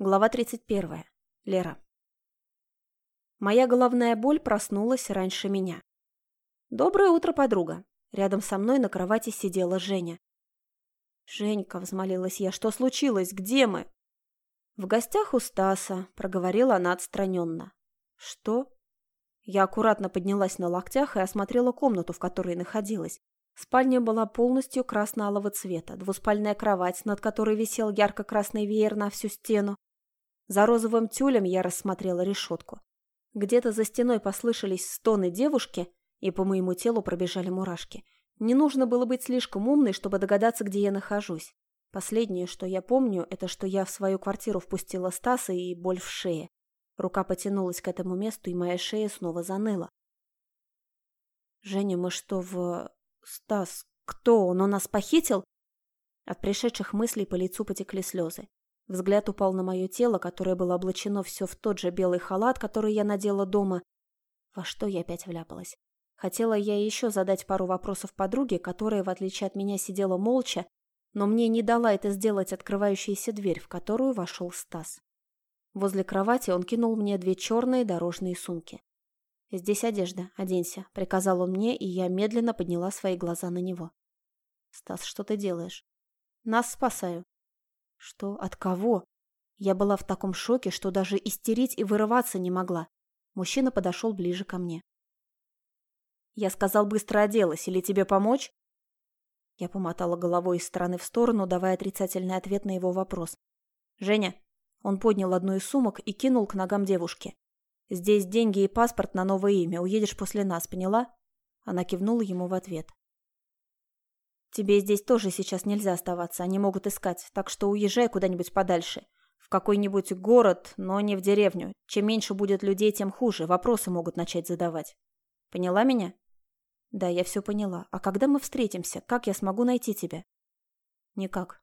Глава 31. Лера. Моя головная боль проснулась раньше меня. «Доброе утро, подруга!» Рядом со мной на кровати сидела Женя. «Женька», — взмолилась я, — «что случилось? Где мы?» «В гостях у Стаса», — проговорила она отстраненно. «Что?» Я аккуратно поднялась на локтях и осмотрела комнату, в которой находилась. Спальня была полностью красно-алого цвета, двуспальная кровать, над которой висел ярко-красный веер на всю стену, за розовым тюлем я рассмотрела решетку. Где-то за стеной послышались стоны девушки, и по моему телу пробежали мурашки. Не нужно было быть слишком умной, чтобы догадаться, где я нахожусь. Последнее, что я помню, это что я в свою квартиру впустила Стаса и боль в шее. Рука потянулась к этому месту, и моя шея снова заныла. «Женя, мы что, в... Стас, кто он? Он нас похитил?» От пришедших мыслей по лицу потекли слезы. Взгляд упал на мое тело, которое было облачено все в тот же белый халат, который я надела дома. Во что я опять вляпалась? Хотела я еще задать пару вопросов подруге, которая, в отличие от меня, сидела молча, но мне не дала это сделать открывающаяся дверь, в которую вошел Стас. Возле кровати он кинул мне две черные дорожные сумки. «Здесь одежда, оденься», — приказал он мне, и я медленно подняла свои глаза на него. «Стас, что ты делаешь?» «Нас спасаю», что? От кого? Я была в таком шоке, что даже истерить и вырываться не могла. Мужчина подошел ближе ко мне. Я сказал, быстро оделась, или тебе помочь? Я помотала головой из стороны в сторону, давая отрицательный ответ на его вопрос. «Женя». Он поднял одну из сумок и кинул к ногам девушки. «Здесь деньги и паспорт на новое имя. Уедешь после нас, поняла?» Она кивнула ему в ответ. Тебе здесь тоже сейчас нельзя оставаться, они могут искать, так что уезжай куда-нибудь подальше. В какой-нибудь город, но не в деревню. Чем меньше будет людей, тем хуже, вопросы могут начать задавать. Поняла меня? Да, я все поняла. А когда мы встретимся, как я смогу найти тебя? Никак.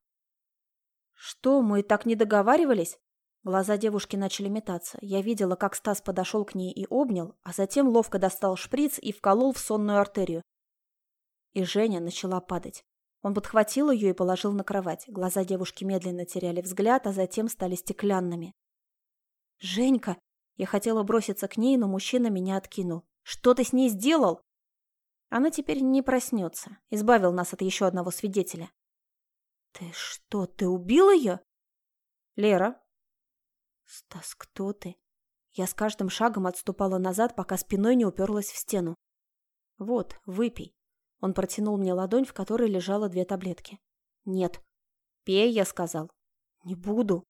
Что, мы так не договаривались? Глаза девушки начали метаться. Я видела, как Стас подошел к ней и обнял, а затем ловко достал шприц и вколол в сонную артерию. И Женя начала падать. Он подхватил ее и положил на кровать. Глаза девушки медленно теряли взгляд, а затем стали стеклянными. «Женька!» Я хотела броситься к ней, но мужчина меня откинул. «Что ты с ней сделал?» Она теперь не проснется. Избавил нас от еще одного свидетеля. «Ты что, ты убил ее?» «Лера». «Стас, кто ты?» Я с каждым шагом отступала назад, пока спиной не уперлась в стену. «Вот, выпей. Он протянул мне ладонь, в которой лежало две таблетки. «Нет». «Пей», — я сказал. «Не буду».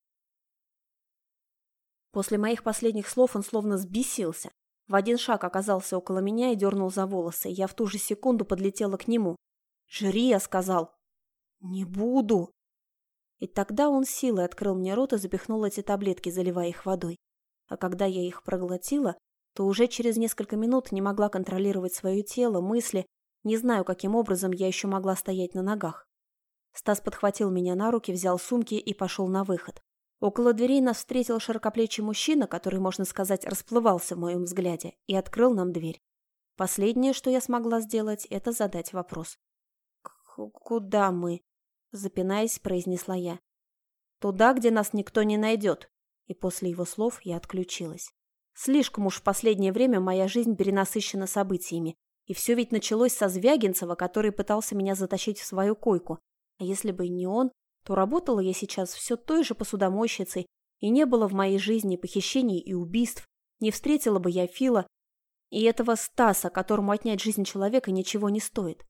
После моих последних слов он словно сбесился. В один шаг оказался около меня и дернул за волосы. Я в ту же секунду подлетела к нему. «Жри», — я сказал. «Не буду». И тогда он силой открыл мне рот и запихнул эти таблетки, заливая их водой. А когда я их проглотила, то уже через несколько минут не могла контролировать свое тело, мысли не знаю, каким образом я еще могла стоять на ногах. Стас подхватил меня на руки, взял сумки и пошел на выход. Около дверей нас встретил широкоплечий мужчина, который, можно сказать, расплывался в моем взгляде, и открыл нам дверь. Последнее, что я смогла сделать, это задать вопрос. «Куда мы?» – запинаясь, произнесла я. «Туда, где нас никто не найдет». И после его слов я отключилась. Слишком уж в последнее время моя жизнь перенасыщена событиями, и все ведь началось со Звягинцева, который пытался меня затащить в свою койку. А если бы не он, то работала я сейчас все той же посудомойщицей, и не было в моей жизни похищений и убийств, не встретила бы я Фила и этого Стаса, которому отнять жизнь человека ничего не стоит.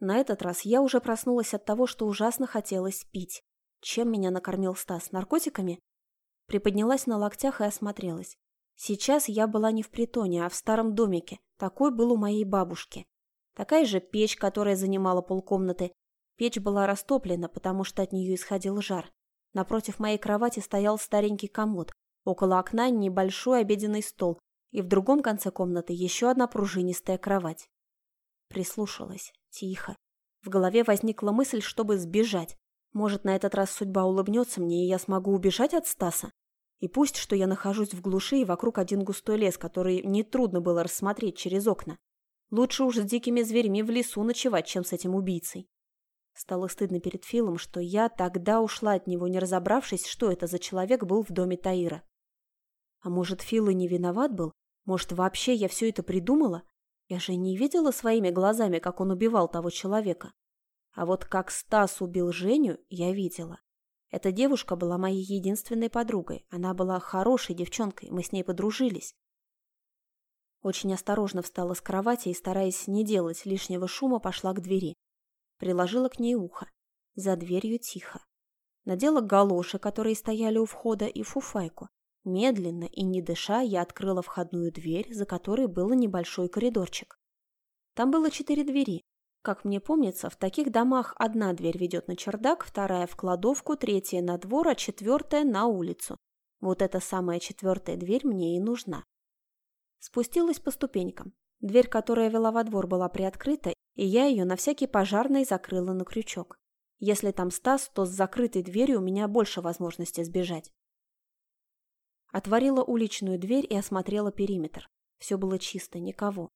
На этот раз я уже проснулась от того, что ужасно хотелось пить. Чем меня накормил Стас? Наркотиками? Приподнялась на локтях и осмотрелась. Сейчас я была не в притоне, а в старом домике. Такой был у моей бабушки. Такая же печь, которая занимала полкомнаты. Печь была растоплена, потому что от нее исходил жар. Напротив моей кровати стоял старенький комод. Около окна небольшой обеденный стол. И в другом конце комнаты еще одна пружинистая кровать. Прислушалась. Тихо. В голове возникла мысль, чтобы сбежать. Может, на этот раз судьба улыбнется мне, и я смогу убежать от Стаса? И пусть, что я нахожусь в глуши и вокруг один густой лес, который нетрудно было рассмотреть через окна. Лучше уж с дикими зверями в лесу ночевать, чем с этим убийцей. Стало стыдно перед Филом, что я тогда ушла от него, не разобравшись, что это за человек был в доме Таира. А может, Фил и не виноват был? Может, вообще я все это придумала? Я же не видела своими глазами, как он убивал того человека. А вот как Стас убил Женю, я видела. Эта девушка была моей единственной подругой. Она была хорошей девчонкой, мы с ней подружились. Очень осторожно встала с кровати и, стараясь не делать лишнего шума, пошла к двери. Приложила к ней ухо. За дверью тихо. Надела галоши, которые стояли у входа, и фуфайку. Медленно и не дыша я открыла входную дверь, за которой был небольшой коридорчик. Там было четыре двери. Как мне помнится, в таких домах одна дверь ведет на чердак, вторая в кладовку, третья на двор, а четвертая на улицу. Вот эта самая четвертая дверь мне и нужна. Спустилась по ступенькам. Дверь, которая вела во двор, была приоткрыта, и я ее на всякий пожарный закрыла на крючок. Если там Стас, то с закрытой дверью у меня больше возможности сбежать. Отворила уличную дверь и осмотрела периметр. Все было чисто, никого.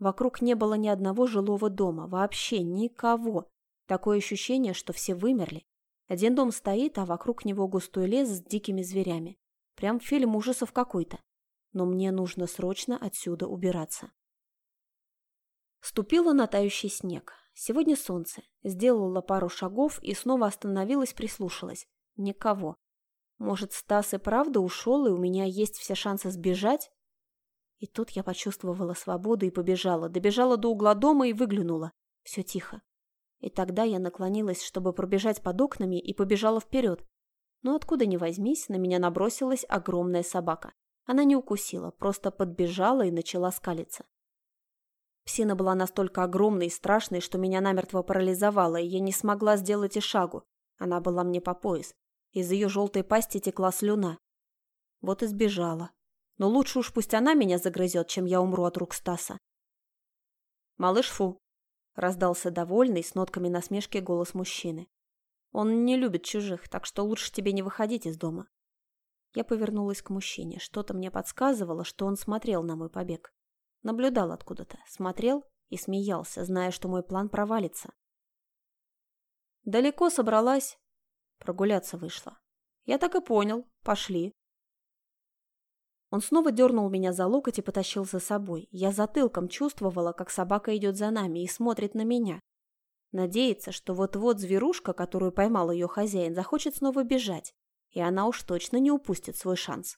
Вокруг не было ни одного жилого дома, вообще никого. Такое ощущение, что все вымерли. Один дом стоит, а вокруг него густой лес с дикими зверями. Прям фильм ужасов какой-то. Но мне нужно срочно отсюда убираться. Ступила на тающий снег. Сегодня солнце. Сделала пару шагов и снова остановилась, прислушалась. Никого. Может, Стас и правда ушел, и у меня есть все шансы сбежать? И тут я почувствовала свободу и побежала. Добежала до угла дома и выглянула. Все тихо. И тогда я наклонилась, чтобы пробежать под окнами, и побежала вперед. Но откуда ни возьмись, на меня набросилась огромная собака. Она не укусила, просто подбежала и начала скалиться. Псина была настолько огромной и страшной, что меня намертво парализовала, и я не смогла сделать и шагу. Она была мне по пояс. Из ее желтой пасти текла слюна. Вот и сбежала. Но лучше уж пусть она меня загрызет, чем я умру от рук Стаса. «Малыш, фу!» – раздался довольный, с нотками насмешки голос мужчины. «Он не любит чужих, так что лучше тебе не выходить из дома». Я повернулась к мужчине. Что-то мне подсказывало, что он смотрел на мой побег. Наблюдал откуда-то, смотрел и смеялся, зная, что мой план провалится. «Далеко собралась?» Прогуляться вышла. «Я так и понял. Пошли». Он снова дернул меня за локоть и потащил за собой. Я затылком чувствовала, как собака идет за нами и смотрит на меня. Надеется, что вот-вот зверушка, которую поймал ее хозяин, захочет снова бежать, и она уж точно не упустит свой шанс.